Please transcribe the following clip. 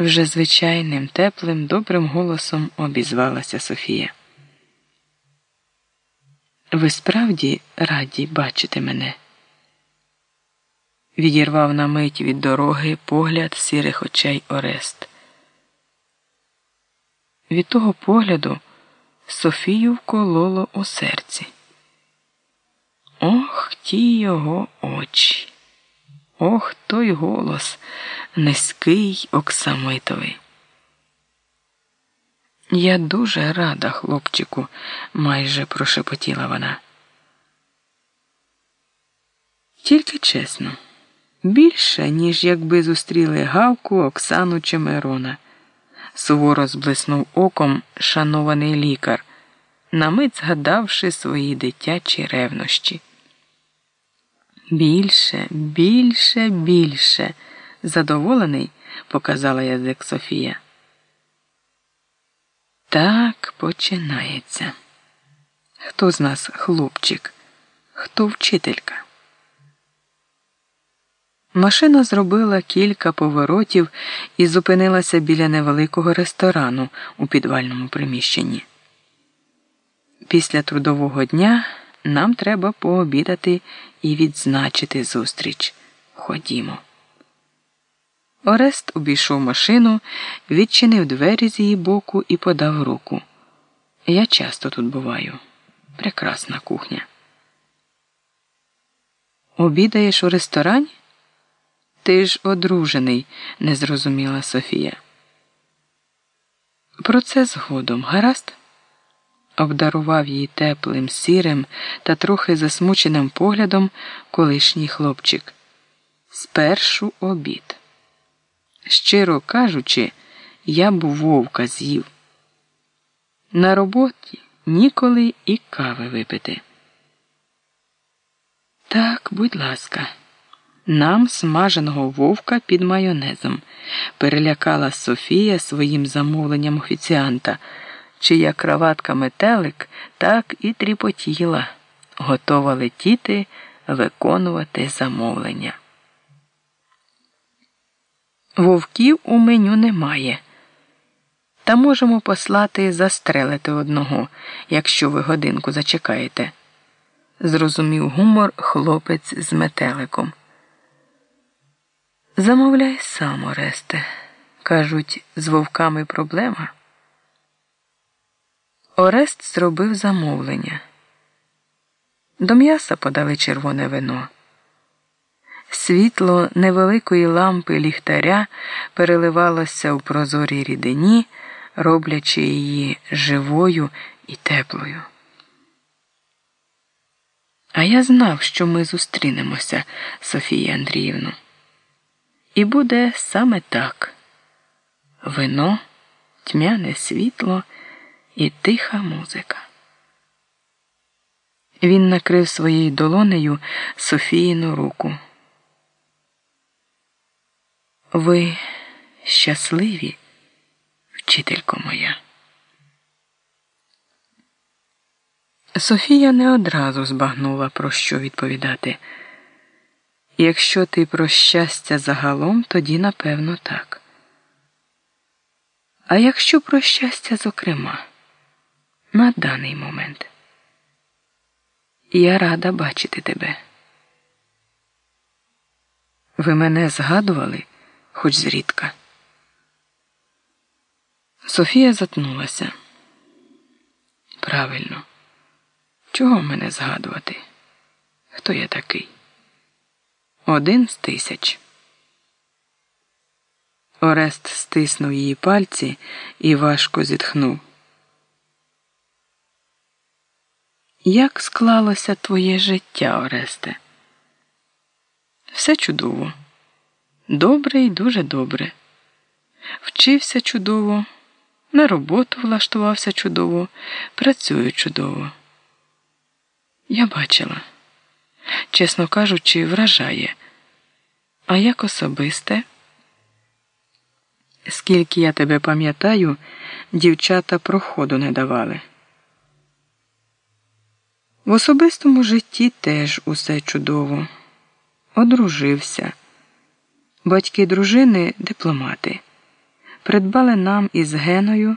вже звичайним, теплим, добрим голосом обізвалася Софія. Ви справді раді бачити мене? Відірвав на мить від дороги погляд сірих очей Орест. Від того погляду Софію вкололо у серці. Ох, ті його очі. Ох, той голос низький оксамитовий. Я дуже рада, хлопчику, майже прошепотіла вона. Тільки чесно, більше, ніж якби зустріли Гавку, Оксану чи Мирона. Суворо зблиснув оком шанований лікар, на мить згадавши свої дитячі ревнощі. Більше, більше, більше, задоволений, показала язик Софія. Так починається. Хто з нас хлопчик, хто вчителька? Машина зробила кілька поворотів і зупинилася біля невеликого ресторану у підвальному приміщенні. Після трудового дня нам треба пообідати і відзначити зустріч. Ходімо. Орест обійшов машину, відчинив двері з її боку і подав руку. Я часто тут буваю. Прекрасна кухня. Обідаєш у ресторані? Ти ж одружений, не зрозуміла Софія. Про це згодом, гаразд? Обдарував її теплим, сірим та трохи засмученим поглядом колишній хлопчик. Спершу обід. Щиро кажучи, я б вовка з'їв. На роботі ніколи і кави випити. Так, будь ласка, нам смаженого вовка під майонезом, перелякала Софія своїм замовленням офіціанта, чия краватка метелик так і тріпотіла, готова летіти, виконувати замовлення. Вовків у меню немає. Та можемо послати застрелити одного, якщо ви годинку зачекаєте. Зрозумів гумор хлопець з метеликом. Замовляй сам, Оресте. Кажуть, з вовками проблема. Орест зробив замовлення. До м'яса подали червоне вино. Світло невеликої лампи ліхтаря переливалося в прозорій рідині, роблячи її живою і теплою. А я знав, що ми зустрінемося, Софія Андріївну. І буде саме так вино, тьмяне світло і тиха музика. Він накрив своєю долонею Софіїну руку. Ви щасливі, вчителько моя. Софія не одразу збагнула, про що відповідати. Якщо ти про щастя загалом, тоді напевно так. А якщо про щастя, зокрема, на даний момент, я рада бачити тебе. Ви мене згадували? хоч зрідка. Софія затнулася. Правильно, чого мене згадувати? Хто я такий? Один з тисяч. Орест стиснув її пальці і важко зітхнув. Як склалося твоє життя, Оресте? Все чудово. Добре і дуже добре. Вчився чудово, на роботу влаштувався чудово, працюю чудово. Я бачила, чесно кажучи, вражає. А як особисте? Скільки я тебе пам'ятаю, дівчата проходу не давали. В особистому житті теж усе чудово. Одружився. Батьки дружини дипломати. придбали нам із Геною.